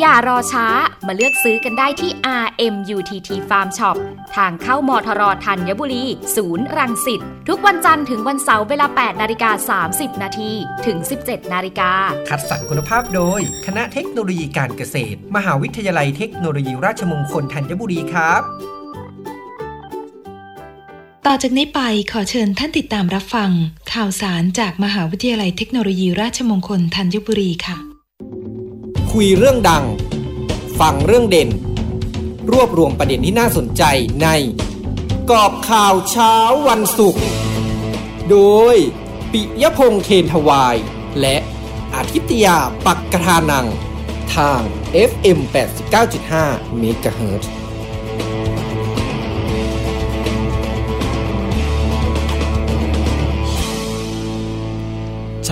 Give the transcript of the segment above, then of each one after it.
อย่ารอช้ามาเลือกซื้อกันได้ที่ RMUTT Farm Shop ทางเข้ามทรธัญบุรี ศูนย์รังสิตทุกวันจันทร์ถึงวันเสาร์เวลา 8 นาฬิกา 30 นาทีถึง 17 นาฬิกา คัดสรรคุณภาพโดย คณะเทคโนโลยีการเกษตร มหาวิทยาลัยเทคโนโลยีราชมงคลธัญบุรีครับ ต่อจากนี้ไปขอเชิญท่านติดตามรับฟัง ข่าวสารจากมหาวิทยาลัยเทคโนโลยีราชมงคลธัญบุรีค่ะ คุยเรื่องดัง ฟังเรื่องเด่น รวบรวมประเด็นที่น่าสนใจใน กอบข่าวเช้าวันศุกร์ โดย ปิยพงษ์เคนทวาย และอาทิตยาปักกระทานัง ทาง FM 89.5 MHz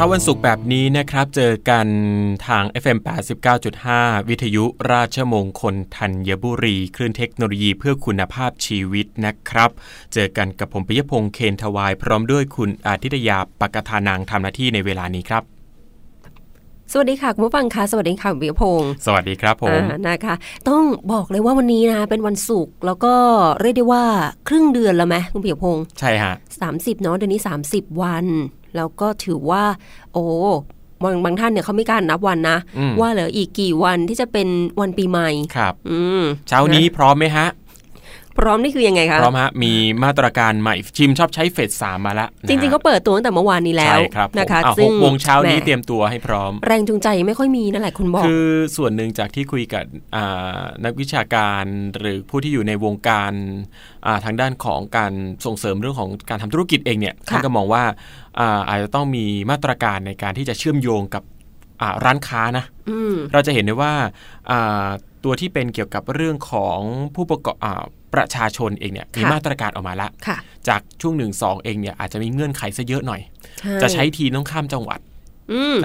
ช้าวันศุกร์แบบนี้นะครับ เจอกันทาง FM 89.5 วิทยุราชมงคลธัญบุรี คลื่นเทคโนโลยีเพื่อคุณภาพชีวิตนะครับ เจอกันกับผมปิยพงษ์เคนทวาย พร้อมด้วยคุณอาทิตยาปกทานางทำหน้าที่ในเวลานี้ครับสวัสดีค่ะคุณผู้ฟังคะสวัสดีค่ะปิยพงษ์สวัสดีครับผมนะคะ ต้องบอกเลยว่าวันนี้นะเป็นวันศุกร์แล้วก็เรียกได้ว่าครึ่งเดือนแล้วไหมคุณปิยพงษ์ใช่ฮะสามสิบเนาะเดือนนี้สามสิบวัน แล้วก็ถือว่า โอ้บางบางท่านเนี่ยเขาไม่การนับวันนะ ว่าเหลืออีกกี่วันที่จะเป็นวันปีใหม่ครับเช้านี้พร้อมไหมฮะ พร้อมนี่คือยังไงคะพร้อมฮะมีมาตรการใหม่ชิมชอบใช้เฟสสามมาแล้วจริงๆก็เปิดตัวตั้งแต่เมื่อวานนี้แล้วนะคะซึ่งวงเช้านี้เตรียมตัวให้พร้อม แรงจูงใจไม่ค่อยมีนั่นแหละคุณบอก คือส่วนหนึ่งจากที่คุยกับนักวิชาการหรือผู้ที่อยู่ในวงการทางด้านของการส่งเสริมเรื่องของการทำธุรกิจเองเนี่ยท่านก็มองว่าอาจจะต้องมีมาตรการในการที่จะเชื่อมโยงกับร้านค้านะเราจะเห็นได้ว่าตัวที่เป็นเกี่ยวกับเรื่องของผู้ประกอบ ประชาชนเองเนี่ยมีมาตรการออกมาละจากช่วงหนึ่งสองเองเนี่ยอาจจะมีเงื่อนไขซะเยอะหน่อย จะใช้ทีต้องข้ามจังหวัด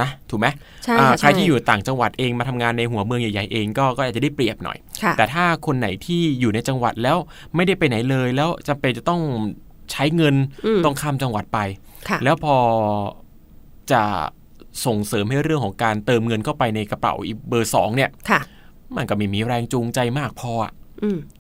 นะถูกไหมใครที่อยู่ต่างจังหวัดเองมาทำงานในหัวเมืองใหญ่ๆเองก็ก็อาจจะได้เปรียบหน่อย แต่ถ้าคนไหนที่อยู่ในจังหวัดแล้วไม่ได้ไปไหนเลย แล้วจำเป็นจะต้องใช้เงินต้องข้ามจังหวัดไป แล้วพอจะส่งเสริมให้เรื่องของการเติมเงินเข้าไปในกระเป๋าเบอร์สองเนี่ยมันก็มีมีแรงจูงใจมากพออะ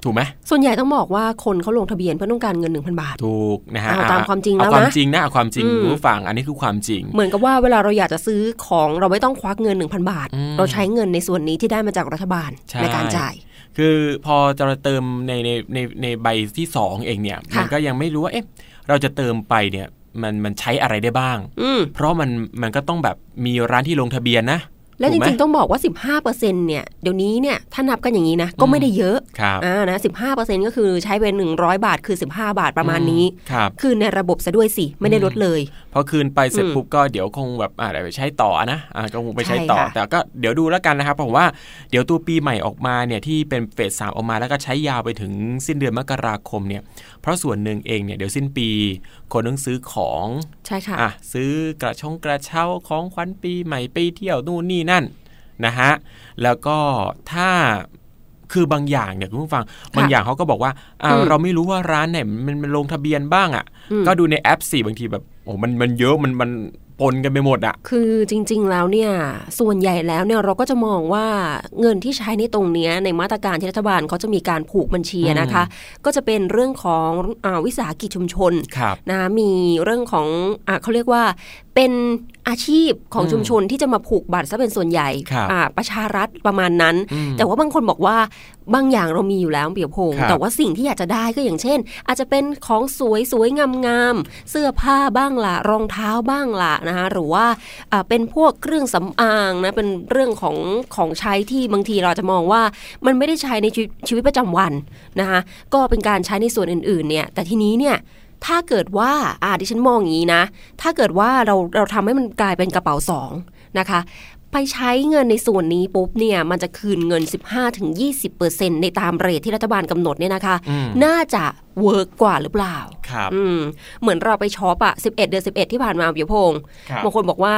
ถูกไหมส่วนใหญ่ต้องบอกว่าคนเขาลงทะเบียนเพื่อต้องการเงินหนึ่งพันบาท ถูกนะฮะเอาตามความจริงแล้วนะความจริงนะความจริงผู้ฟังอันนี้คือความจริง เหมือนกับว่าเวลาเราอยากจะซื้อของเราไม่ต้องควักเงินหนึ่งพันบาท เราใช้เงินในส่วนนี้ที่ได้มาจากรัฐบาลในการจ่ายคือพอจะเติมในในในในใบที่สองเองเนี่ย มันก็ยังไม่รู้ว่าเอ๊ะเราจะเติมไปเนี่ยมันมันใช้อะไรได้บ้าง เพราะมันมันก็ต้องแบบมีร้านที่ลงทะเบียนนะ และจริงๆ ต้องบอกว่า 15%เนี่ยเดี๋ยวนี้เนี่ยถ้านับกันอย่างนี้นะ ก็ไม่ได้เยอะอ่านะ15%ก็คือใช้เป็น 100 บาท คือ 15 บาทประมาณนี้ครับคือในระบบซะด้วยสิ ไม่ได้ลดเลยพอคืนไปเสร็จปุ๊บก็เดี๋ยวคงแบบอ่าไปใช้ต่อนะอ่าก็คงไปใช้ต่อ แต่ก็เดี๋ยวดูแล้วกันนะครับผมว่าเดี๋ยวตัวปีใหม่ออกมาเนี่ยที่เป็นเฟสสามออกมาแล้วก็ใช้ยาวไปถึงสิ้นเดือนมกราคมเนี่ยเพราะส่วนหนึ่งเองเนี่ยเดี๋ยวสิ้นปี คนต้องซื้อของใช่ค่ะอะซื้อกระชงกระเช้าของขวัญปีใหม่ไปเที่ยวนู่นนี่นั่นนะฮะแล้วก็ถ้าคือบางอย่างเนี่ยคุณผู้ฟังบางอย่างเขาก็บอกว่าเราไม่รู้ว่าร้านไหนมันลงทะเบียนบ้างอะ ก็ดูในแอปสิบางทีแบบโอ้มันมันเยอะมันมัน ปนกันไปหมดอะคือจริง ๆ แล้วเนี่ย ส่วนใหญ่แล้วเนี่ยเราก็จะมองว่าเงินที่ใช้ในตรงนี้ในมาตรการที่รัฐบาลเขาจะมีการผูกบัญชีนะคะ ก็จะเป็นเรื่องของอวิสาหกิจชุมชนนะมีเรื่องของอเขาเรียกว่า เป็นอาชีพของชุมชนที่จะมาผูกบัตรซะเป็นส่วนใหญ่ประชารัฐประมาณนั้น แต่ว่าบางคนบอกว่าบางอย่างเรามีอยู่แล้วเปียพงแต่ว่าสิ่งที่อยากจะได้ก็อย่างเช่น อาจจะเป็นของสวยสวยงามงามเสื้อผ้าบ้างละรองเท้าบ้างละนะคะหรือว่าเป็นพวกเครื่องสำอางนะเป็นเรื่องของของใช้ที่บางทีเราจะมองว่ามันไม่ได้ใช้ในชีวิตประจำวันนะคะก็เป็นการใช้ในส่วนอื่นๆเนี่ยแต่ทีนี้เนี่ย ถ้าเกิดว่าอ่าดิฉันมองอย่างนี้นะ ถ้าเกิดว่าเราเราทำให้มันกลายเป็นกระเป๋าสองนะคะ ไปใช้เงินในส่วนนี้ปุ๊บเนี่ย มันจะคืนเงิน 15-20%ในตาม rate ที่รัฐบาลกำหนดเนี่ยนะคะ น่าจะ work กว่าหรือเปล่าครับเหมือนเราไปช็อปอะ11 เดือน 11 ที่ผ่านมาเปียพงบางคนบอกว่า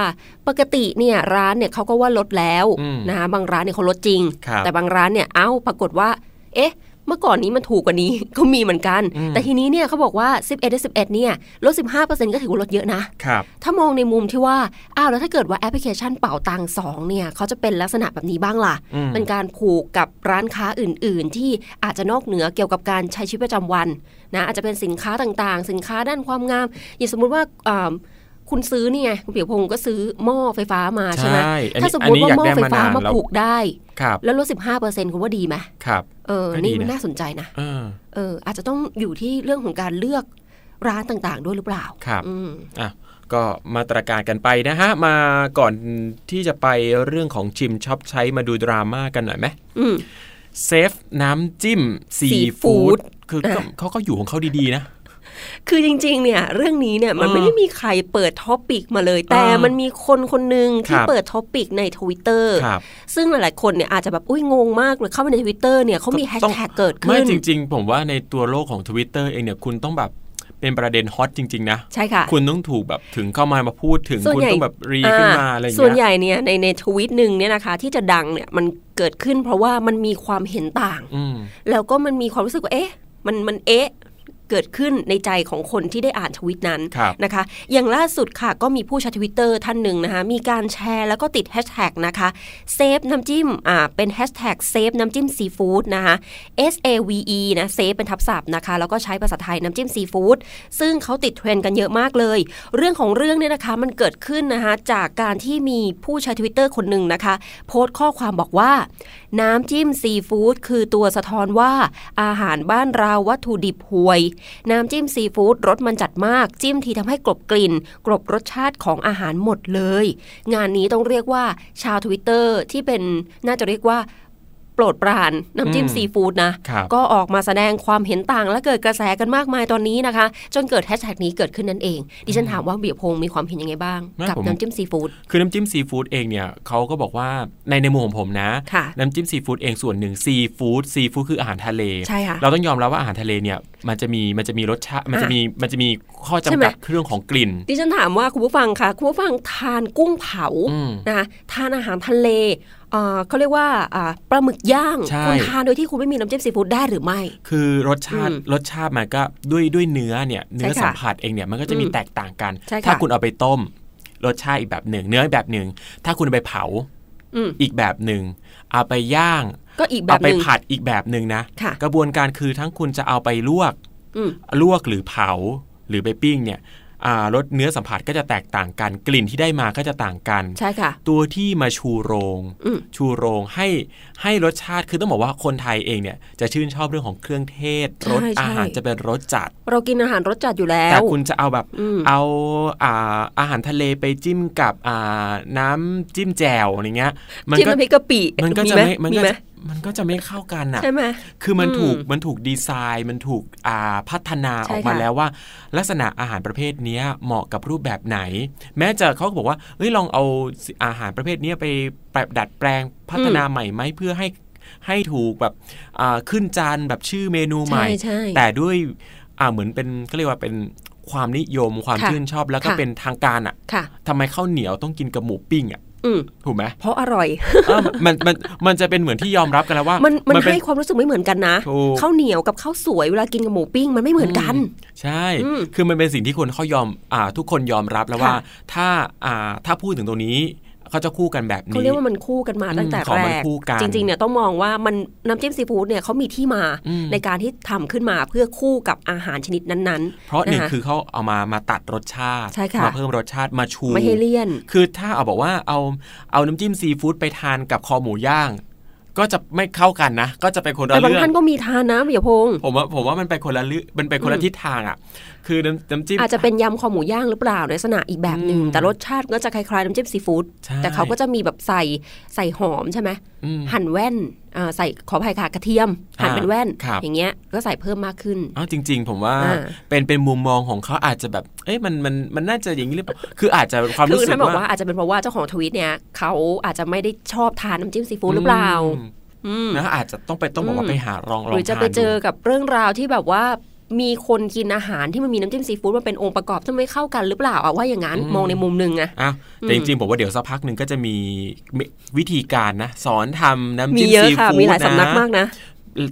ปกติเนี่ยร้านเนี่ยเขาก็ว่าลดแล้วนะคะบางร้านเนี่ยเขาลดจริง แต่บางร้านเนี่ยเอ้าปรากฏว่า เอ๊ะ เมื่อก่อนนี้มันถูกกว่านี้ ก็มีเหมือนกัน แต่ทีนี้เนี่ยเขาบอกว่า 11เดือน11 เนี่ยลด 15%ก็ถือว่าลดเยอะนะครับถ้ามองในมุมที่ว่าอ้าวแล้วถ้าเกิดว่าแอปพลิเคชันเป่าตังสองเนี่ยเขาจะเป็นลักษณะแบบนี้บ้างล่ะ เป็นการผูกกับร้านค้าอื่น ๆ ที่อาจจะนอกเหนือเกี่ยวกับการใช้ชีวิตประจำวันนะอาจจะเป็นสินค้าต่างๆ สินค้าด้านความงามอย่างสมมุติว่า คุณซื้อนี่ไงคุณเปียพงศ์ก็ซื้อหม้อไฟฟ้ามาใช่ไหมถ้าสมมติว่าหม้อไฟฟ้ามาผูกได้แล้วลดสิบห้าเปอร์เซ็นต์คุณว่าดีไหมครับเออนี่มันน่าสนใจนะเอออาจจะต้องอยู่ที่เรื่องของการเลือกร้านต่างๆ ด้วยหรือเปล่าครับอะก็มาตรการกันไปนะฮะ มาก่อนที่จะไปเรื่องของชิมช็อปใช้มาดูดราม่ากันหน่อยไหม save น้ำจิ้มซีฟู้ดคือเขาก็อยู่ของเขาดีๆนะ คือจริงๆ เนี่ย เรื่องนี้เนี่ยมันไม่ได้มีใครเปิด topic มาเลย แต่มันมีคนคนหนึ่งที่เปิด topic ในทวิตเตอร์ซึ่งหลายๆคนเนี่ยอาจจะแบบอุ้ยงงมากเลยเข้าไปในทวิตเตอร์เนี่ยเขามีแฮชแท็กเกิดขึ้น ไม่จริง ๆ ผมว่าในตัวโลกของทวิตเตอร์เองเนี่ยคุณต้องแบบเป็นประเด็น hot จริง ๆ นะใช่ค่ะ คุณต้องถูกแบบถึงเข้ามามาพูดถึงคุณต้องแบบรีขึ้นมาอะไรอย่างเงี้ยส่วนใหญ่เนี่ยในในทวิตหนึ่งเนี่ยนะคะ ที่จะดังเนี่ยมันเกิดขึ้นเพราะว่ามันมีความเห็นต่าง แล้วก็มันมีความรู้สึกว่าเอ๊ะมันมันเอ๊ะ เกิดขึ้นในใจของคนที่ได้อ่านทวิตนั้นนะคะ อย่างล่าสุดค่ะก็มีผู้ใช้ทวิตเตอร์ท่านหนึ่งนะคะ มีการแชร์แล้วก็ติดแฮชแท็กนะคะsave น้ำจิ้มอ่าเป็นแฮชแท็ก save น้ำจิ้มซีฟู้ดนะคะ S A V E นะ save เป็นทับศัพท์นะคะ แล้วก็ใช้ภาษาไทยน้ำจิ้มซีฟู้ดซึ่งเขาติดเทรนด์กันเยอะมากเลย เรื่องของเรื่องเนี่ยนะคะมันเกิดขึ้นนะคะจากการที่มีผู้ใช้ทวิตเตอร์คนหนึ่งนะคะ โพสต์ข้อความบอกว่า น้ำจิ้มซีฟู้ดคือตัวสะท้อนว่าอาหารบ้านเราวัตถุดิบห่วยน้ำจิ้มซีฟู้ดรสมันจัดมาก จิ้มทีทำให้กลบกลิ่น กลบรสชาติของอาหารหมดเลย งานนี้ต้องเรียกว่าชาวทวิตเตอร์ที่เป็นน่าจะเรียกว่า โปรดปรานน้ำจิ้มซีฟู้ดนะ ก็ออกมาแสดงความเห็นต่างและเกิดกระแสกันมากมายตอนนี้นะคะ จนเกิดแฮชแท็กนี้เกิดขึ้นนั่นเอง ดิฉันถามว่าเบียร์พงมีความเห็นยังไงบ้าง กับน้ำจิ้มซีฟู้ดคือน้ำจิ้มซีฟู้ดเองเนี่ยเขาก็บอกว่าในในมุมของผมนะ น้ำจิ้มซีฟู้ดเองส่วนหนึ่งซีฟู้ดซีฟู้ดคืออาหารทะเลใช่ค่ะเราต้องยอมรับว่าอาหารทะเลเนี่ยมันจะมีมันจะมีรสชาติมันจะมีมันจะมีข้อจำกัดเรื่องของกลิ่น ดิฉันถามว่าคุณผู้ฟังคะคุณผู้ฟังทานกุ้งเผานะคะทานอาหารทะเล เขาเรียกว่าปลาหมึกย่างคุณทานโดยที่คุณไม่มีน้ำจิ้มซีฟู้ดได้หรือไม่ คือรสชาติรสชาติมันก็ด้วยด้วยเนื้อเนี่ยเนื้อสัมผัสเองเนี่ยมันก็จะมีแตกต่างกัน ถ้าคุณเอาไปต้ม รสชาติอีกแบบหนึ่ง เนื้อแบบหนึ่ง ถ้าคุณไปเผาอีกแบบหนึ่งเอาไปย่าง ก็อีกแบบเอาไปผัดอีกแบบหนึ่งนะ กระบวนการคือทั้งคุณจะเอาไปลวกลวกหรือเผาหรือไปปิ้งเนี่ย รสเนื้อสัมผัสก็จะแตกต่างกัน กลิ่นที่ได้มาก็จะต่างกัน ใช่ค่ะ ตัวที่มาชูโรง ชูโรงให้ให้รสชาติคือต้องบอกว่าคนไทยเองเนี่ยจะชื่นชอบเรื่องของเครื่องเทศรสอาหารจะเป็นรสจัด เรากินอาหารรสจัดอยู่แล้วแต่คุณจะเอาแบบเอาอาอาหารทะเลไปจิ้มกับน้ำจิ้มแจ่วอะไรเงี้ย มันก็พริกกะปิมันก็จะไม่มันก็มันก็จะไม่เข้ากันอะใช่ไหมคือมันถูกมันถูกดีไซน์มันถูกอ่าพัฒนาออกมาแล้วว่า ลักษณะอาหารประเภทนี้เหมาะกับรูปแบบไหน แม้จะเขาบอกว่าเฮ้ยลองเอาอาหารประเภทนี้ไปปรับดัดแปลงพัฒนาใหม่ไหมเพื่อให้ให้ถูกแบบขึ้นจานแบบชื่อเมนูใหม่ แต่ด้วยเหมือนเป็นก็เรียกว่าเป็นความนิยมความชื่นชอบแล้วก็เป็นทางการอะทำไมข้าวเหนียวต้องกินกับหมูปิ้งอะถูกไหมเพราะอร่อยมันมันมันจะเป็นเหมือนที่ยอมรับกันแล้วว่า มันมันให้ความรู้สึกไม่เหมือนกันนะข้าวเหนียวกับข้าวสวยเวลากินกับหมูปิ้งมันไม่เหมือนกัน ใช่ คือมันเป็นสิ่งที่คนเขายอมอ่าทุกคนยอมรับแล้วว่า ถ้าอ่าถ้าพูดถึงตรงนี้ เขาจะคู่กันแบบนี้เขาเรียกว่ามันคู่กันมาตั้งแต่แรกจริงๆเนี่ยต้องมองว่ามันน้ำจิ้มซีฟู้ดเนี่ยเขามีที่มาในการที่ทำขึ้นมาเพื่อคู่กับอาหารชนิดนั้นๆ เพราะหนึ่งคือเขาเอามามาตัดรสชาติมาเพิ่มรสชาติมาชูไม่ให้เลี่ยน คือถ้าเอาบอกว่าเอาเอาน้ำจิ้มซีฟู้ดไปทานกับคอหมูย่างก็จะไม่เข้ากันนะ ก็จะเป็นคนละเรื่องแต่บางท่านก็มีทานนะเบียพงผมว่าผมว่ามันไปคนละเรื่องมันไปคนละทิศทางอะ คือน้ำน้ำจิ้มอาจจะเป็นยำคอหมูย่างหรือเปล่าในลักษณะอีกแบบหนึ่งแต่รสชาติก็จะคล้ายๆน้ำจิ้มซีฟู้ดแต่เขาก็จะมีแบบใส่ใส่หอมใช่ไหมหั่นแว่นใส่ขอภัยค่ะกระเทียมหั่นเป็นแว่น อย่างเงี้ยก็ใส่เพิ่มมากขึ้นอ๋อจริง ๆ ผมว่าเป็นเป็นมุมมองของเขาอาจจะแบบเอ้ยมันมันมันน่าจะอย่างนี้หรือเปล่าคืออาจจะความรู้สึกว่าคือท่านบอกว่าอาจจะเป็นเพราะว่าเจ้าของทวิตเนี่ยเขาอาจจะไม่ได้ชอบทานน้ำจิ้มซีฟู้ดหรือเปล่านะอาจจะต้องไปต้องบอกว่าไปหาลองลองหรือจะไปเจอกับเรื่องราวที่แบบว่า มีคนกินอาหารที่มันมีน้ำจิ้มซีฟู้ดมันเป็นองค์ประกอบที่ไม่เข้ากันหรือเปล่าอะว่าอย่างนั้นมองในมุมหนึ่งอะแต่จริงๆผมว่าเดี๋ยวสักพักหนึ่งก็จะมีวิธีการนะ สอนทำน้ำจิ้มซีฟู้ดนะมีหลายสำนักมากนะ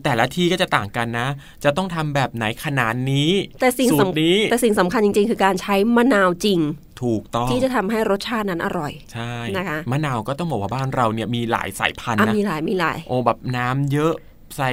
แต่ละที่ก็จะต่างกันนะ จะต้องทำแบบไหนขนาดนี้ แต่สิ่งสำนี้แต่สิ่งสำคัญจริง ๆ คือการใช้มะนาวจริง ถูกต้องที่จะทำให้รสชาตินั้นอร่อย ใช่นะคะมะนาวก็ต้องบอกว่าบ้านเราเนี่ยมีหลายสายพันธุ์นะมีหลายมีหลายโอ้แบบน้ำเยอะใส่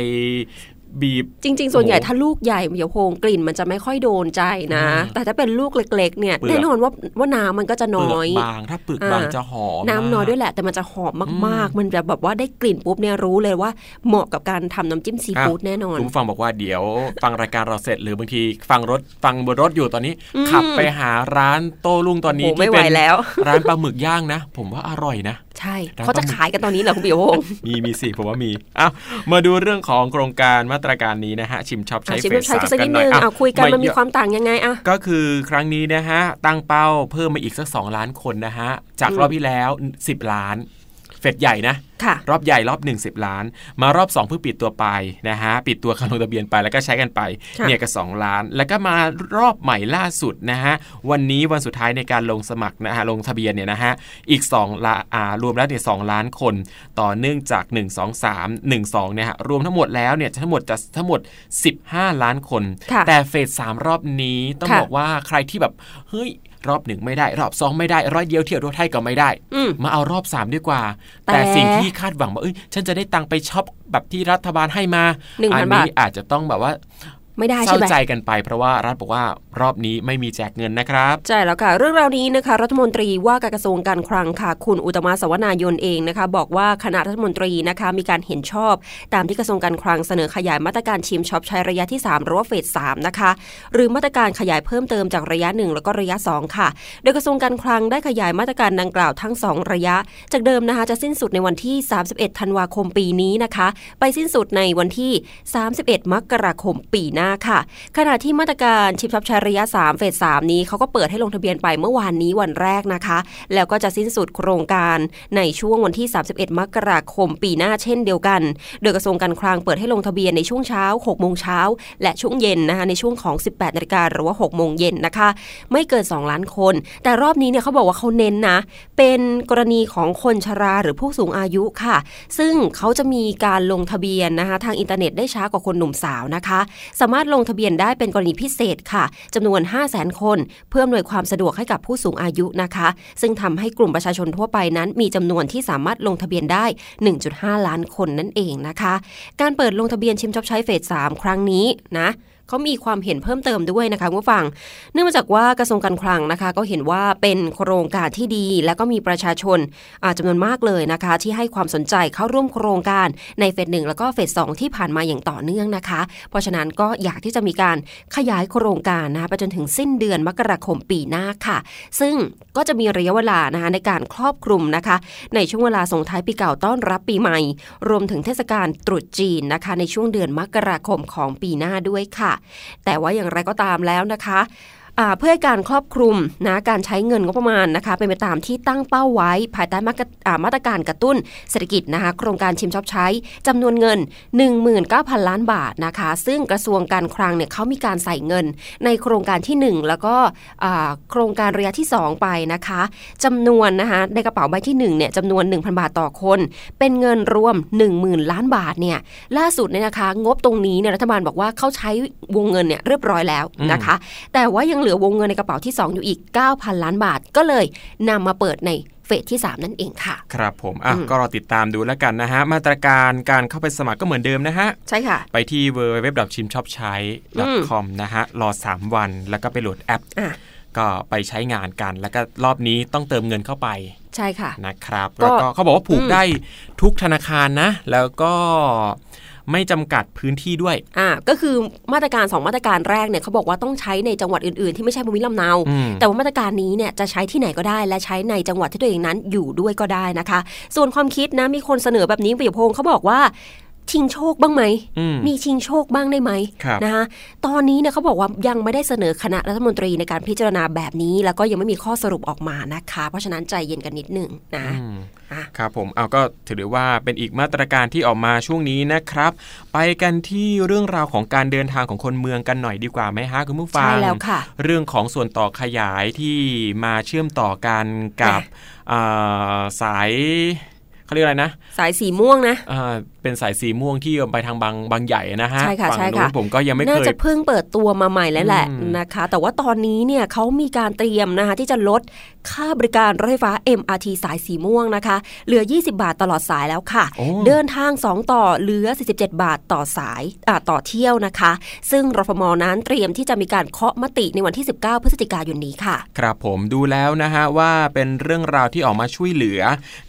บีบ จริง ๆ ส่วนใหญ่ถ้าลูกใหญ่เดี๋ยวโพงกลิ่นมันจะไม่ค่อยโดนใจนะ แต่ถ้าเป็นลูกเล็ก ๆ เนี่ยแน่นอนว่าว่าน้ำมันก็จะน้อยบาง ถ้าปึกบางจะหอมน้ำน้อยด้วยแหละ แต่มันจะหอมมากๆ มันจะแบบว่าได้กลิ่นปุ๊บเนี่ยรู้เลยว่าเหมาะกับการทำน้ำจิ้มซีฟู้ดแน่นอนคุณฟังบอกว่าเดี๋ยวฟังรายการเราเสร็จหรือบางทีฟังรถฟังบนรถอยู่ตอนนี้ ขับไปหาร้านโต้ลุงตอนนี้ที่เป็นร้านปลาหมึกย่างนะ ผมว่าอร่อยนะใช่เขาจะขายกันตอนนี้เหรอคุณเบียวพงมีมีสิผมว่ามีอ้าวมาดูเรื่องของโครงการมาตรการนี้นะฮะชิมช็อปใช้เฟสสามกันหน่อยเอาคุยกันมันมีความต่างยังไงอะก็คือครั้งนี้นะฮะตั้งเป้าเพิ่มมาอีกสัก 2 ล้านคนนะฮะจากรอบที่แล้ว 10 ล้าน เฟดใหญ่นะรอบใหญ่รอบ1 0ล้าน มารอบ 2 เพิ่งปิดตัวไปนะฮะปิดตัวคันลงทะเบียนไปแล้วก็ใช้กันไปเนี่ยก็2ล้าน แล้วก็มารอบใหม่ล่าสุดนะฮะวันนี้วันสุดท้ายในการลงสมัครนะฮะลงทะเบียนเนี่ยนะฮะอีก2ละอ่ารวมแล้วเนี่ยสล้านคน ต่อเนื่องจาก 1 2 3 1 2เนี่ยฮะรวมทั้งหมดแล้วเนี่ยทั้งหมดจะทั้งหมด 15 ล้านคน แต่เฟสสามรอบนี้ต้องบอกว่าใครที่แบบเฮ้ย รอบหนึ่งไม่ได้ รอบสองไม่ได้ ร้อยเดียวเที่ยวทั่วไทยก็ไม่ได้ มาเอารอบสามดีกว่า แต่สิ่งที่คาดหวังว่าเอ้ยฉันจะได้ตังไปช็อปแบบที่รัฐบาลให้มา อันนี้อาจจะต้องแบบว่า ไม่ได้เศใช่ร้าไหมใจกันไปเพราะว่ารัฐบอกว่ารอบนี้ไม่มีแจกเงินนะครับใช่แล้วค่ะ เรื่องราวนี้นะคะ รัฐมนตรีว่าการกระทรวงการคลังค่ะ คุณอุตตมะสวนายนเองนะคะ บอกว่าคณะรัฐมนตรีนะคะ มีการเห็นชอบ ตามที่กระทรวงการคลังเสนอขยายมาตรการชิมช็อปใช้ระยะที่ 3 หรือว่า phase 3นะคะ หรือมาตรการขยายเพิ่มเติมจากระยะ 1 แล้วก็ระยะ 2 ค่ะ โดยกระทรวงการคลังได้ขยายมาตรการดังกล่าวทั้ง 2 ระยะ จากเดิมนะคะ จะสิ้นสุดในวันที่ 31 ธันวาคมปีนี้นะคะ ไปสิ้นสุดในวันที่ 31 มกราคมปีหน้าค่ะ ขณะที่มาตรการชิมช็อปใช้ระยะ 3 phase 3 นี้เขาก็เปิดให้ลงทะเบียนไปเมื่อวานนี้วันแรกนะคะ แล้วก็จะสิ้นสุดโครงการในช่วงวันที่ 31 มกราคมปีหน้าเช่นเดียวกัน โดยกระทรวงการคลังเปิดให้ลงทะเบียนในช่วงเช้า6โมงเช้าและช่วงเย็นนะคะในช่วงของ 18นาฬิกาหรือว่า6โมงเย็นนะคะ ไม่เกิน 2 ล้านคน แต่รอบนี้เนี่ยเขาบอกว่าเขาเน้นนะ เป็นกรณีของคนชราหรือผู้สูงอายุค่ะ ซึ่งเขาจะมีการลงทะเบียนนะคะทางอินเทอร์เน็ตได้ช้ากว่าคนหนุ่มสาวนะคะสามารถลงทะเบียนได้เป็นกรณีพิเศษค่ะจำนวน 5 0 0 0 0 0 คน เพื่ออำนวยความสะดวกให้กับผู้สูงอายุนะคะ ซึ่งทำให้กลุ่มประชาชนทั่วไปนั้น มีจำนวนที่สามารถลงทะเบียนได้ 1.5 ล้านคนนั่นเองนะคะ การเปิดลงทะเบียนชิมช็อปใช้เฟส3ครั้งนี้นะ เขามีความเห็นเพิ่มเติมด้วยนะคะผู้ฟัง เนื่องมาจากว่ากระทรวงการคลังนะคะ ก็เห็นว่าเป็นโครงการที่ดี และก็มีประชาชนอ่าจำนวนมากเลยนะคะ ที่ให้ความสนใจเข้าร่วมโครงการในเฟสหนึ่งแล้วก็เฟสสองที่ผ่านมาอย่างต่อเนื่องนะคะ เพราะฉะนั้นก็อยากที่จะมีการขยายโครงการนะคะไปจนถึงสิ้นเดือนมกราคมปีหน้าค่ะ ซึ่งก็จะมีระยะเวลานะคะในการครอบคลุมนะคะ ในช่วงเวลาส่งท้ายปีเก่าต้อนรับปีใหม่ รวมถึงเทศกาลตรุษจีนนะคะ ในช่วงเดือนมกราคมของปีหน้าด้วยค่ะแต่ว่าอย่างไรก็ตามแล้วนะคะ เพื่อการครอบคลุมนะการใช้เงินงบประมาณนะคะเป็นไปตามที่ตั้งเป้าไว้ ภายใต้มาตรอ่ามาตรการกระตุ้นเศรษฐกิจนะคะโครงการชิมช็อปใช้จำนวนเงิน 19,000 ล้านบาทนะคะ ซึ่งกระทรวงการคลังเนี่ยเขามีการใส่เงิน ในโครงการที่ 1 แล้วก็โครงการระยะที่ 2 ไปนะคะจำนวนนะคะในกระเป๋าใบที่1เนี่ยจำนวน 1,000 บาทต่อคน เป็นเงินรวม 10,000 ล้านบาทเนี่ยล่าสุดเนี่ยนะคะ งบตรงนี้เนี่ยรัฐบาลบอกว่าเขาใช้วงเงินเนี่ยเรียบร้อยแล้วนะคะ แต่ว่ายังเหลือวงเงินในกระเป๋าที่ 2 อยู่อีก 9,000 ล้านบาท ก็เลยนำมาเปิดในเฟสที่ 3 นั่นเองค่ะ ครับผมอะอืมก็รอติดตามดูแล้วกันนะฮะ มาตรการการเข้าไปสมัครก็เหมือนเดิมนะฮะ ใช่ค่ะ ไปที่ w w w c h i m s h o p c h a i c o m นะฮะ รอ 3 วันแล้วก็ไปโหลดแอปอะก็ไปใช้งานกัน แล้วก็รอบนี้ต้องเติมเงินเข้าไปใช่ค่ะนะครับก็แล้วก็เขาบอกว่าผูกอืมได้ทุกธนาคารนะ แล้วก็ ไม่จำกัดพื้นที่ด้วย อ่า ก็คือมาตรการ 2 มาตรการแรกเนี่ยเขาบอกว่าต้องใช้ในจังหวัดอื่นๆ ที่ไม่ใช่ภูมิลำเนาอืมแต่ว่ามาตรการนี้เนี่ยจะใช้ที่ไหนก็ได้ และใช้ในจังหวัดที่ตัวเองนั้นอยู่ด้วยก็ได้นะคะ ส่วนความคิดนะมีคนเสนอแบบนี้ประโยคพงศ์เขาบอกว่า ชิงโชคบ้างไหมอืมมีชิงโชคบ้างได้ไหมครับนะคะตอนนี้เนี่ยเขาบอกว่ายังไม่ได้เสนอคณะรัฐมนตรีในการพิจารณาแบบนี้ แล้วก็ยังไม่มีข้อสรุปออกมานะคะ เพราะฉะนั้นใจเย็นกันนิดหนึ่งนะอืมอะครับผมเอาก็ถือได้ว่าเป็นอีกมาตรการที่ออกมาช่วงนี้นะครับ ไปกันที่เรื่องราวของการเดินทางของคนเมืองกันหน่อยดีกว่าไหมฮะคุณผู้ฟังใช่แล้วค่ะ เรื่องของส่วนต่อขยายที่มาเชื่อมต่อกันกับอ่าสายเขาเรียกอะไรนะ สายสีม่วงนะอ่าเป็นสายสีม่วงที่ไปทางบางบางใหญ่นะฮะใช่ค่ะฝั่งใช่นู้ค่ะนผมก็ยังไม่น่าเคยจะเพิ่งเปิดตัวมาใหม่แล้วแหละอืมนะคะ แต่ว่าตอนนี้เนี่ยเขามีการเตรียมนะคะที่จะลดค่าบริการรถไฟฟ้า MRT สายสีม่วงนะคะ เหลือ 20 บาทตลอดสายแล้วค่ะโอ้เดินทาง 2 ต่อเหลือ 47 บาทต่อสายอ่าต่อเที่ยวนะคะ ซึ่งรฟมนั้นเตรียมที่จะมีการเคาะมติในวันที่ 19 พฤศจิกายนนี้ค่ะ ครับผมดูแล้วนะฮะว่าเป็นเรื่องราวที่ออกมาช่วยเหลือ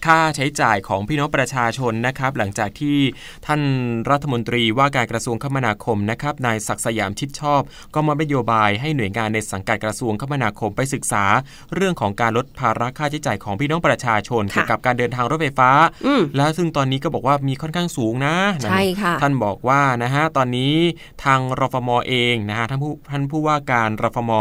ค่าใช้จ่ายของพี่น้องประชาชนนะครับหลังจากที่ท่านรัฐมนตรีว่าการกระทรวงคมนาคมนะครับนายศักดิ์สยามชิดชอบ ก็มอบนโยบายให้หน่วยงานในสังกัดกระทรวงคมนาคมไปศึกษา เรื่องของการลดภาระค่าใช้จ่ายของพี่น้องประชาชนค่ะเกี่ยวกับการเดินทางรถไฟฟ้าอืมแล้วซึ่งตอนนี้ก็บอกว่ามีค่อนข้างสูงนะใช่ค่ะท่านบอกว่านะฮะตอนนี้ทางรฟมเองนะฮะท่านผู้ท่านผู้ว่าการรฟม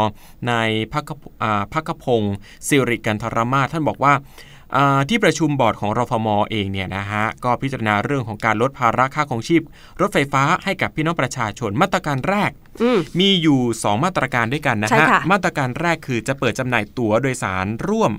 ในายพักขพอ่าพักขพงศ์สิริกันทรมาศท่านบอกว่าอ่า ที่ประชุมบอร์ดของรฟมเองเนี่ยนะฮะก็พิจารณาเรื่องของการลดภาระค่าของชีพ รถไฟฟ้าให้กับพี่น้องประชาชนมาตรการแรกอืมมีอยู่ 2 มาตรการด้วยกันนะใช่ฮะค่ะมาตรการแรกคือจะเปิดจำหน่ายตั๋วโดยสารร่วม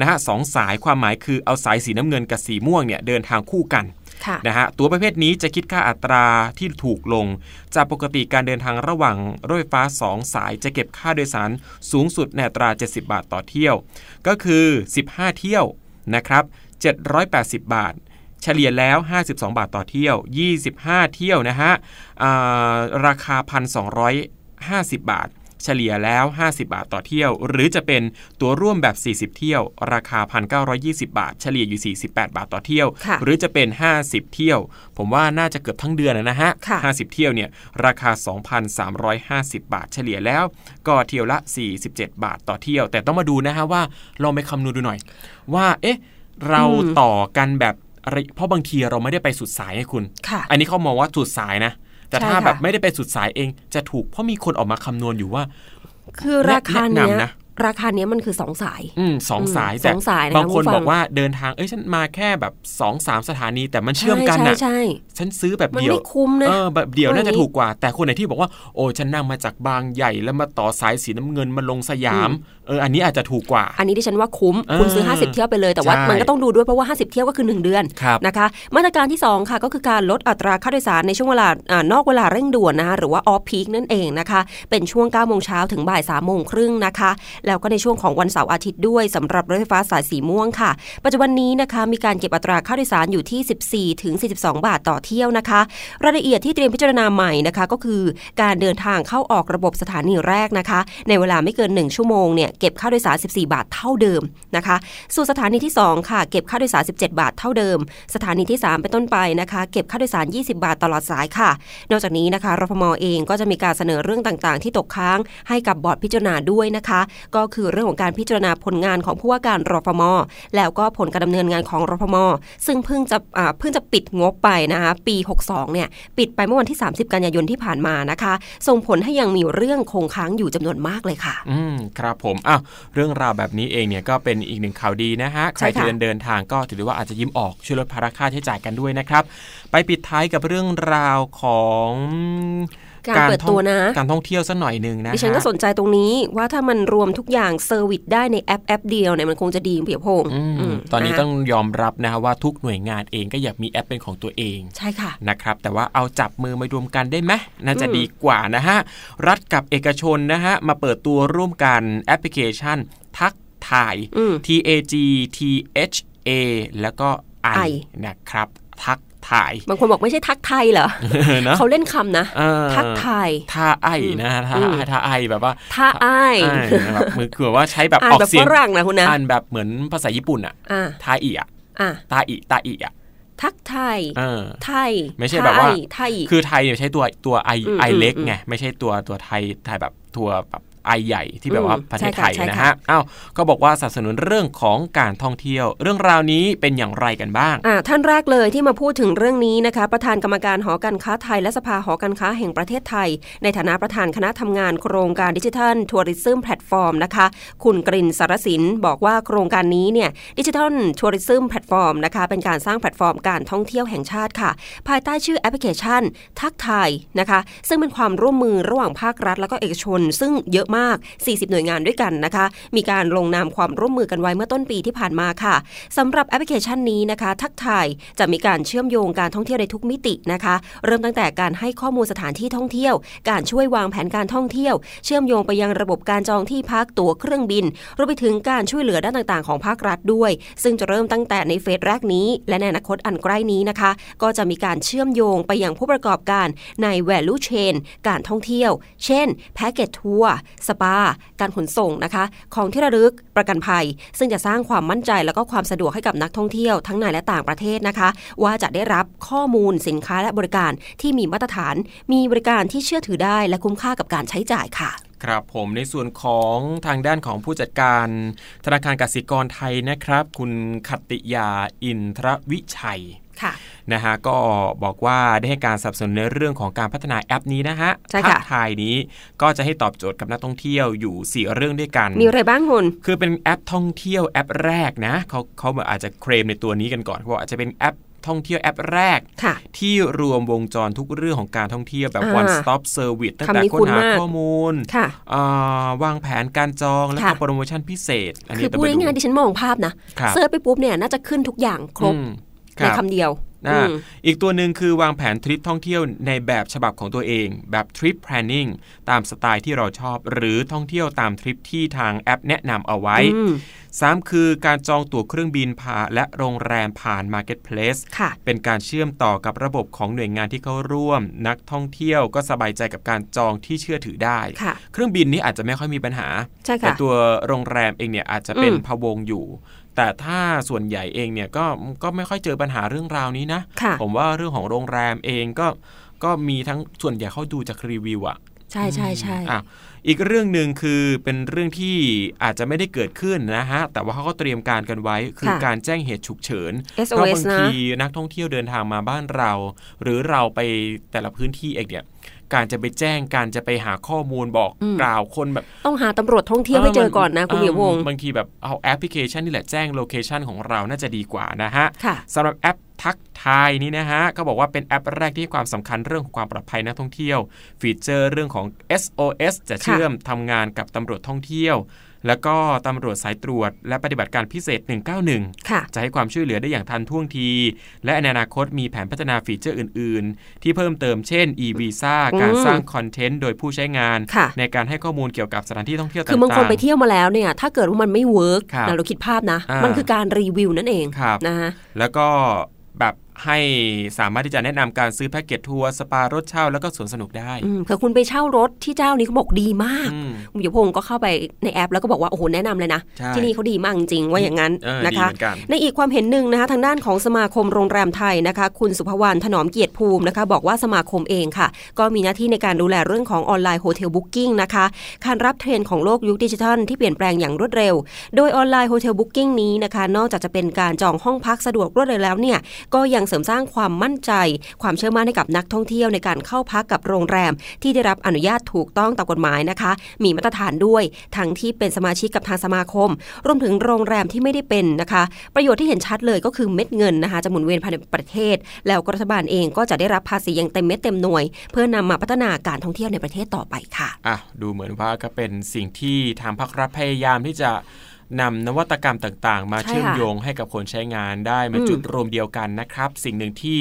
นะฮะสองสายความหมายคือเอาสายสีน้ำเงินกับสีม่วงเนี่ยเดินทางคู่กันค่ะนะฮะตัวประเภทนี้จะคิดค่าอัตราที่ถูกลง จากปกติการเดินทางระหว่างรถไฟฟ้า 2 สายจะเก็บค่าโดยสารสูงสุดในอัตรา 70 บาทต่อเที่ยว ก็คือ 15 เที่ยว นะครับ 780 บาท เฉลี่ยแล้ว 52 บาทต่อเที่ยว 25 เที่ยวนะฮะราคา 1,250 บาท เฉลี่ยแล้ว 50 บาทต่อเที่ยว หรือจะเป็นตัวร่วมแบบ 40 เที่ยว ราคา 1,920 บาท เฉลี่ยอยู่ 48 บาทต่อเที่ยว หรือจะเป็น 50 เที่ยว ผมว่าน่าจะเกือบทั้งเดือนนะฮะ 50 เที่ยวเนี่ยราคา 2,350 บาท เฉลี่ยแล้ว ก็เที่ยวละ 47 บาทต่อเที่ยว แต่ต้องมาดูนะฮะว่าลองไปคำนวณดูหน่อย ว่าเอ๊ะเราต่อกันแบบเพราะบางทีเราไม่ได้ไปสุดสายให้คุณ อันนี้เขามองว่าสุดสายนะ แต่ถ้าแบบไม่ได้ไปสุดสายเองจะถูกเพราะมีคนออกมาคำนวณอยู่ว่า คือราคาเนี้ย ราคาเนี้ยมันคือสองสายอืมสองสายแต่บางคนบอกว่าเดินทางเอ้ยฉันมาแค่แบบสองสามสถานีแต่มันเชื่อมกันนะใช่ฉันซื้อแบบเดียวมันไม่คุ้มนะเออแบบเดียวน่าจะถูกกว่า แต่คนไหนที่บอกว่าโอ้ฉันนั่งมาจากบางใหญ่แล้วมาต่อสายสีน้ำเงินมาลงสยามเอออันนี้อาจจะถูกกว่า อันนี้ที่ฉันว่าคุ้มคุณซื้อ 50 เที่ยวไปเลยแต่ว่ามันก็ต้องดูด้วยเพราะว่า 50 เที่ยวก็คือ 1 เดือนนะคะมาตรการที่ 2 ค่ะก็คือการลดอัตราค่าโดยสารในช่วงเวลานอกเวลาเร่งด่วนนะคะหรือว่าออฟพีคนั่นเองนะคะเป็นช่วง9โมงเช้าถึงบ่าย3โมงครึ่งนะคะแล้วก็ในช่วงของวันเสาร์อาทิตย์ด้วยสำหรับรถไฟฟ้าสายสีม่วงค่ะ ปัจจุบันนี้นะคะมีการเก็บอัตราค่าโดยสารอยู่ที่ 14ถึง42 บาทต่อเที่ยวนะคะ รายละเอียดที่เตรียมพิจารณาใหม่นะคะ ก็คือการเดินทางเข้าออกระบบสถานีแรกนะคะ ในเวลาไม่เกิน 1 ชั่วโมงเนี่ยเก็บค่าโดยสาร 14 บาทเท่าเดิมนะคะส่วนสถานีที่ 2 ค่ะ เก็บค่าโดยสาร 17 บาทเท่าเดิม สถานีที่ 3 เป็นต้นไปนะคะ เก็บค่าโดยสาร 20 บาทตลอดสายค่ะ นอกจากนี้นะคะรฟมเองก็จะมีการเสนอเรื่องต่างๆ ที่ตกค้างให้กับบอร์ดพิจารณาด้วยนะคะก็คือเรื่องของการพิจารณาผลงานของผู้ว่าการรฟม แล้วก็ผลการดำเนินงานของรฟม ซึ่งเพิ่งจะเพิ่งจะปิดงบไปนะคะปี 62 เนี่ยปิดไปเมื่อวันที่ 30 กันยายนที่ผ่านมานะคะ ส่งผลให้ยังมีเรื่องคงค้างอยู่จำนวนมากเลยค่ะ อืมครับผมอ้าวเรื่องราวแบบนี้เองเนี่ยก็เป็นอีกหนึ่งข่าวดีนะฮะใครที่เดินเดินทางก็ถือว่าอาจจะยิ้มออกช่วยลดภาระค่าใช้จ่ายกันด้วยนะครับ ไปปิดท้ายกับเรื่องราวของ การเปิดตัวนะ การท่องเที่ยวสักหน่อยหนึ่งนะดิฉันก็สนใจตรงนี้ว่าถ้ามันรวมทุกอย่าง service ได้ในแอปแอปเดียวเนี่ยมันคงจะดีเพียพงตอนนี้ต้องยอมรับนะว่าทุกหน่วยงานเองก็อยากมีแอปเป็นของตัวเอง ใช่ค่ะนะครับ แต่ว่าเอาจับมือมารวมกันได้ไหมน่าจะดีกว่านะฮะรัฐกับเอกชนนะฮะมาเปิดตัวร่วมกันแอปพลิเคชัน ทักไทย T A G T H A แล้วก็ I นะครับทัก ทาย บางคนบอกไม่ใช่ทักไทยเหรอเขาเล่นคำนะทักทายท่าไอนะท่าท่าไอแบบว่าท่าไอแบบมือคือว่าใช้แบบออกเสียงฝรั่งนะคุณนะอ่านแบบเหมือนภาษาญี่ปุ่นอะท่าอีอะตาอีตาอีอะทักไทยไทย ไม่ใช่แบบว่าไทยคือไทยเนี่ยใช้ตัวตัวไอไอเล็กไง ไม่ใช่ตัวตัวไทยไทยแบบตัวแบบ ไอใหญ่ที่แบบว่าประเทศไทยนะฮะอ้าวก็บอกว่าสนับสนุนเรื่องของการท่องเที่ยว เรื่องราวนี้เป็นอย่างไรกันบ้างอ่าท่านแรกเลยที่มาพูดถึงเรื่องนี้นะคะ ประธานกรรมการหอการค้าไทย และสภาหอการค้าแห่งประเทศไทย ในฐานะประธานคณะทำงานโครงการ digital tourism platform นะคะ คุณกลินท์ สารสินบอกว่าโครงการนี้เนี่ย digital tourism platform นะคะเป็นการสร้างแพลตฟอร์มการท่องเที่ยวแห่งชาติค่ะ ภายใต้ชื่อแอปพลิเคชัน ทักไทยนะคะ ซึ่งเป็นความร่วมมือระหว่างภาครัฐ และก็เอกชน ซึ่งเยอะมาก40น่วยงานด้วยกันนะคะ มีการลงนามความร่วมมือกันไว้เมื่อต้นปีที่ผ่านมาค่ะสำหรับแอปพลิเคชันนี้นะคะ ทักทายจะมีการเชื่อมโยงการท่องเที่ยวในทุกมิตินะคะ เริ่มตั้งแต่การให้ข้อมูลสถานที่ท่องเที่ยว การช่วยวางแผนการท่องเที่ยว เชื่อมโยงไปยังระบบการจองที่พักตั๋วเครื่องบินรวมไปถึงการช่วยเหลือด้านต่างๆ ของภาครัฐด้วย ซึ่งจะเริ่มตั้งแต่ในเฟสแรกนี้ และในอนาคตอันใกล้นี้นะคะ ก็จะมีการเชื่อมโยงไปยังผู้ประกอบการใน value chain การท่องเที่ยว เช่นแพ็กเกจทัวร์สปา การขนส่งนะคะ ของที่ระลึกประกันภัย ซึ่งจะสร้างความมั่นใจแล้วก็ความสะดวกให้กับนักท่องเที่ยวทั้งในและต่างประเทศนะคะ ว่าจะได้รับข้อมูลสินค้าและบริการที่มีมาตรฐาน มีบริการที่เชื่อถือได้และคุ้มค่ากับการใช้จ่ายค่ะครับผมในส่วนของทางด้านของผู้จัดการ ธนาคารกสิกรไทยนะครับ คุณขัตติยาอินทรวิชัย นะฮะก็บอกว่าได้ให้การสนับสนุนในเรื่องของการพัฒนาแอปนี้นะฮะทักไทยนี้ก็จะให้ตอบโจทย์กับนักท่องเที่ยวอยู่ 4 เรื่องด้วยกัน มีอะไรบ้างคุณคือเป็นแอปท่องเที่ยวแอปแรกนะเขาเขาอาจจะเคลมในตัวนี้กันก่อนเขาอาจจะเป็นแอปท่องเที่ยวแอปแรก ที่รวมวงจรทุกเรื่องของการท่องเที่ยวแบบ one stop service ตั้งแต่ค้นหาข้อมูลวางแผนการจองและโปรโมชั่นพิเศษ อันนี้คือพูดง่ายๆดิฉันมองภาพนะ search ไปปุ๊บเนี่ยน่าจะขึ้นทุกอย่างครบ ในคำเดียวนะอีกตัวหนึ่งคือวางแผนทริปท่องเที่ยวในแบบฉบับของตัวเอง แบบ trip planning ตามสไตล์ที่เราชอบ หรือท่องเที่ยวตามทริปที่ทางแอปแนะนำเอาไว้สามคือการจองตั๋วเครื่องบินผ่าและโรงแรมผ่าน Marketplace เป็นการเชื่อมต่อกับระบบของหน่วยงานที่เขาร่วม นักท่องเที่ยวก็สบายใจกับการจองที่เชื่อถือได้ เครื่องบินนี้อาจจะไม่ค่อยมีปัญหา แต่ตัวโรงแรมเองเนี่ยอาจจะเป็นพะวงอยู่ แต่ถ้าส่วนใหญ่เองเนี่ยก็ก็ไม่ค่อยเจอปัญหาเรื่องราวนี้นะผมว่าเรื่องของโรงแรมเองก็ก็มีทั้งส่วนใหญ่เขาดูจากรีวิวอะใช่ใช่ใช่อีกเรื่องหนึ่งคือเป็นเรื่องที่อาจจะไม่ได้เกิดขึ้นนะฮะ แต่ว่าเขาก็เตรียมการกันไว้คือการแจ้งเหตุฉุกเฉินเพราะบางทีนักท่องเที่ยวเดินทางมาบ้านเรา หรือเราไปแต่ละพื้นที่เองเนี่ย การจะไปแจ้งการจะไปหาข้อมูลบอกกล่าวคนแบบ ต้องหาตำรวจท่องเที่ยวให้เจอก่อนนะคุณเหมียววงบางทีแบบเอาแอปพลิเคชันนี่แหละแจ้ง location ของเราน่าจะดีกว่านะฮะสำหรับแอปทักทายนี้นะฮะก็บอกว่าเป็นแอปแรกที่ให้ความสำคัญเรื่องของความปลอดภัยนักท่องเที่ยว ฟีเจอร์เรื่องของ SOS จะเชื่อมทำงานกับตำรวจท่องเที่ยว แล้วก็ตำรวจสายตรวจ และปฏิบัติการพิเศษ 191 จะให้ความช่วยเหลือได้อย่างทันท่วงที และในอนาคตมีแผนพัฒนาฟีเจอร์อื่น ๆ ที่เพิ่มเติมเช่น e-visa การสร้างคอนเทนต์โดยผู้ใช้งาน ในการให้ข้อมูลเกี่ยวกับสถานที่ท่องเที่ยวต่างๆคือบางคนไปเที่ยวมาแล้วเนี่ยถ้าเกิดว่ามันไม่เวิร์กเราคิดภาพนะ มันคือการรีวิวนั่นเองนะฮะแล้วก็แบบ ให้สามารถที่จะแนะนำการซื้อแพ็กเกจทัวร์สปารถเช่าแล้วก็สวนสนุกได้เผื่อคุณไปเช่ารถที่เจ้านี้เขาบอกดีมากคุณยพงศ์ก็เข้าไปในแอป แล้วก็บอกว่าโอ้โหแนะนำเลยนะ ที่นี่เขาดีมากจริงว่าอย่างนั้นนะคะในอีกความเห็นหนึ่งนะคะทางด้านของสมาคมโรงแรมไทยนะคะ คุณสุภวรรณถนอมเกียรติภูมินะคะ บอกว่าสมาคมเองค่ะ ก็มีหน้าที่ในการดูแลเรื่องของ online hotel booking นะคะการรับเทรนด์ของโลกยุคดิจิทัลที่เปลี่ยนแปลงอย่างรวดเร็ว โดย online hotel booking นี้นะคะ นอกจากจะเป็นการจองห้องพักสะดวกรวดเร็วแล้วเนี่ยก็ยังเสริมสร้างความมั่นใจ ความเชื่อมั่นให้กับนักท่องเที่ยวในการเข้าพักกับโรงแรม ที่ได้รับอนุญาตถูกต้องตามกฎหมายนะคะ มีมาตรฐานด้วย ทั้งที่เป็นสมาชิกกับทางสมาคม รวมถึงโรงแรมที่ไม่ได้เป็นนะคะ ประโยชน์ที่เห็นชัดเลยก็คือเม็ดเงินนะคะจะหมุนเวียนภายในประเทศ แล้วรัฐบาลเองก็จะได้รับภาษีอย่างเต็มเม็ดเต็มหน่วย เพื่อนำมาพัฒนาการท่องเที่ยวในประเทศต่อไปค่ะอะดูเหมือนว่าก็เป็นสิ่งที่ทางภาครัฐพยายามที่จะ นำนวัตกรรมต่างๆ มาเชื่อมโยงให้กับคนใช้งานได้มาจุดรวมเดียวกันนะครับ สิ่งหนึ่งที่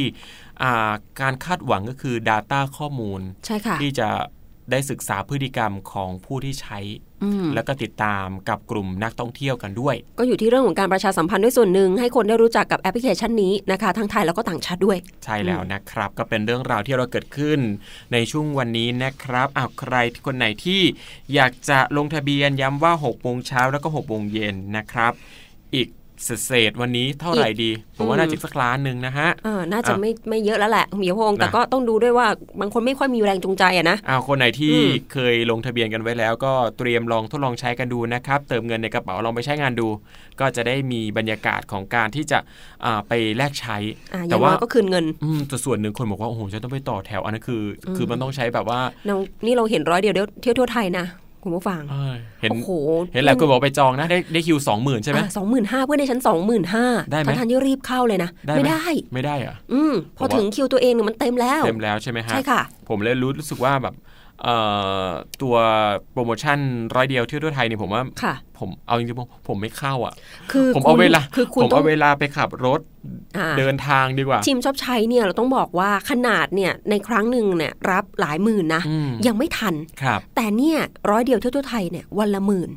การคาดหวังก็คือ Data ข้อมูล ที่จะได้ศึกษาพฤติกรรมของผู้ที่ใช้แล้วก็ติดตามกับกลุ่มนักท่องเที่ยวกันด้วย ก็อยู่ที่เรื่องของการประชาสัมพันธ์ด้วยส่วนหนึ่งให้คนได้รู้จักกับแอปพลิเคชันนี้นะคะทั้งไทยแล้วก็ต่างชาติด้วย ใช่แล้วนะครับ ก็เป็นเรื่องราวที่เราเกิดขึ้น ในช่วงวันนี้นะครับอ้าวใครคนไหนที่อยากจะลงทะเบียนย้ำว่า6โมงเช้าแล้วก็6โมงเย็นนะครับ อีก เศษวันนี้เท่าไหร่ดี ผมว่าน่าจะสักล้านหนึ่งนะฮะเออน่าจะไม่ไม่เยอะแล้วแหละมีพงแต่ก็ต้องดูด้วยว่าบางคนไม่ค่อยมีแรงจูงใจอะนะอ้าวคนไหนที่เคยลงทะเบียนกันไว้แล้ว ก็เตรียมลองทดลองใช้กันดูนะครับ เติมเงินในกระเป๋าลองไปใช้งานดู ก็จะได้มีบรรยากาศของการที่จะไปแลกใช้ แต่ว่าก็คืนเงินแต่ส่วนหนึ่งคนบอกว่าโอ้โหฉันต้องไปต่อแถวอันนั้นคือ คือมันต้องใช้แบบว่านี่เราเห็นร้อยเดียวเที่ยวทั่วไทยนะ คุณผู้ฟังเห็นโอ้โหเห็นแหละคุณบอกไปจองนะได้ได้คิวสองหมื่นใช่ไหมสองหมื่นห้าเพื่อนในชั้นสองหมื่นห้าได้ไหมท่านที่รีบเข้าเลยนะ ไม่ได้ไม่ได้อะอืมพอถึงคิวตัวเองเนี่ยมันเต็มแล้ว เต็มแล้วใช่ไหมฮะใช่ค่ะ ผมเลยรู้สึกว่าแบบ ตัวโปรโมชั่นร้อยเดียวเที่ยวทั่วไทยเนี่ยผมว่าผมเอาจริงๆผมไม่เข้าอะ คือผมเอาเวลาคือผมเอาเวลาไปขับรถเดินทางดีกว่าทีมชอบใช้เนี่ยเราต้องบอกว่าขนาดเนี่ยในครั้งหนึ่งเนี่ยรับหลายหมื่นนะ ยังไม่ทันครับแต่เนี่ยร้อยเดียวเที่ยวทั่วไทยเนี่ยวันละหมื่น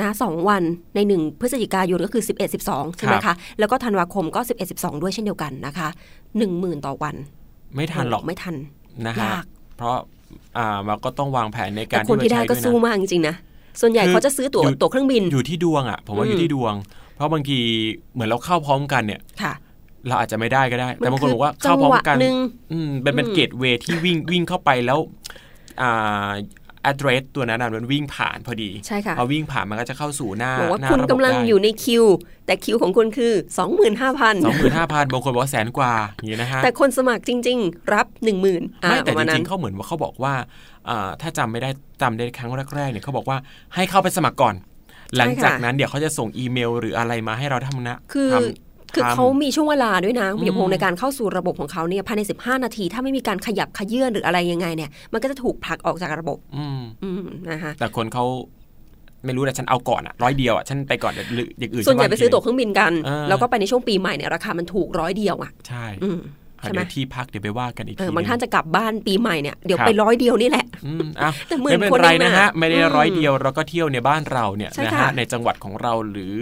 นะสองวันในหนึ่งพฤศจิกายนก็คือ 11 12 ใช่ไหมคะ แล้วก็ธันวาคมก็ 11 12 ด้วยเช่นเดียวกันนะคะหนึ่งหมื่นต่อวัน ไม่ทันหรอกไม่ทันนะฮะเพราะ อ่ามันก็ต้องวางแผนในการคนที่ได้ก็สู้มากจริงๆนะส่วนใหญ่เขาจะซื้อตั๋วตั๋วเครื่องบินอยู่ที่ดวงอะผมว่าอยู่ที่ดวง เพราะบางทีเหมือนเราเข้าพร้อมกันเนี่ยเราอาจจะไม่ได้ก็ได้ แต่บางคนบอกว่าเข้าพร้อมกันอืมเป็นเป็นเกตเวที่วิ่งวิ่งเข้าไปแล้วอ่า address ตัวนั้นมันวิ่งผ่านพอดีใช่ค่ะพอวิ่งผ่านมันก็จะเข้าสู่หน้าบอกว่าคุณกำลังอยู่ในคิว แต่คิวของคุณคือ 25,000 25,000บางคนบอกว่าแสนกว่าอย่างนี้นะฮะแต่คนสมัครจริง ๆ รับ 10,000ไม่แต่จริงๆเขาเหมือนว่าเขาบอกว่าถ้าจำไม่ได้จำได้ครั้งแรกๆเนี่ยเขาบอกว่าให้เข้าไปสมัครก่อนหลังจากนั้นเดี๋ยวเขาจะส่งอีเมลหรืออะไรมาให้เราทำนะคือ คือเขามีช่วงเวลาด้วยนะอย่าพงในการเข้าสู่ระบบของเขาเนี่ยภายใน 15 นาที ถ้าไม่มีการขยับขยื่นหรืออะไรยังไงเนี่ย มันก็จะถูกผลักออกจากระบบ อืมอืมนะคะแต่คนเขาไม่รู้แต่ฉันเอาก่อนอะร้อยเดียวอะฉันไปก่อนหรืออย่างอื่นส่วนใหญ่ไปซื้อตั๋วเครื่องบินกันเออแล้วก็ไปในช่วงปีใหม่เนี่ยราคามันถูกร้อยเดียวอะใช่ อืมอะใช่ไหมเดี๋ยวที่พักเดี๋ยวไปว่ากันอีกเอทีอบางท่านหงจะกลับบ้านปีใหม่เนี่ยเดี๋ยวครับไปร้อยเดียวนี่แหละอืมอ้าวแต่หมื่นไม่เป็นคนไรเองนะนะฮะไม่ได้อืมร้อยเดียวเราก็เที่ยวในบ้านเราเนี่ยใช่นะค่ะฮะในจังหวัดของเราหรือ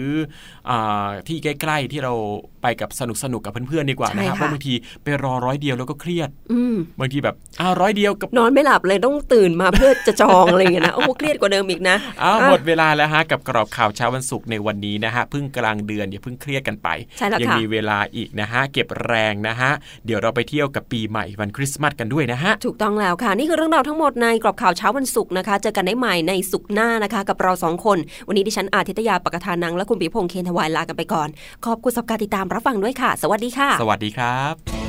อาที่ใกล้ ๆที่เรา ไปกับสนุกสนุกๆกับเพื่อนๆดีกว่านะฮะเพราะบางทีไปรอร้อยเดียวแล้วก็เครียดอืมบางทีแบบอ้าวร้อยเดียวกับนอนไม่หลับเลยต้องตื่นมาเพื่อจะจองอะไรอย่างเงี้ยนะโอ้โหเครียดกว่าเดิมอีกนะอ้าวอะหมดเวลาแล้วฮะกับกรอบข่าวเช้าวันศุกร์ในวันนี้นะฮะเพิ่งกลางเดือนอย่าเพิ่งเครียดกันไปใช่แล้วยัค่ะมีเวลาอีกนะฮะเก็บแรงนะฮะเดี๋ยวเราไปเที่ยวกับปีใหม่วันคริสต์มาสกันด้วยนะฮะถูกต้องแล้วค่ะนี่คือเรื่องราวทั้งหมดในกรอบข่าวเช้าวันศุกร์นะคะเจอกันได้ใหม่ในศุกร์หน้านะคะ กับเราสองคน วันนี้ดิฉันอาทิตยาปกทานังและคุณปิยพงษ์เคนทวายลากันไปก่อน ขอบคุณสำหรับการติดตามรับฟังด้วยค่ะ สวัสดีค่ะ สวัสดีครับ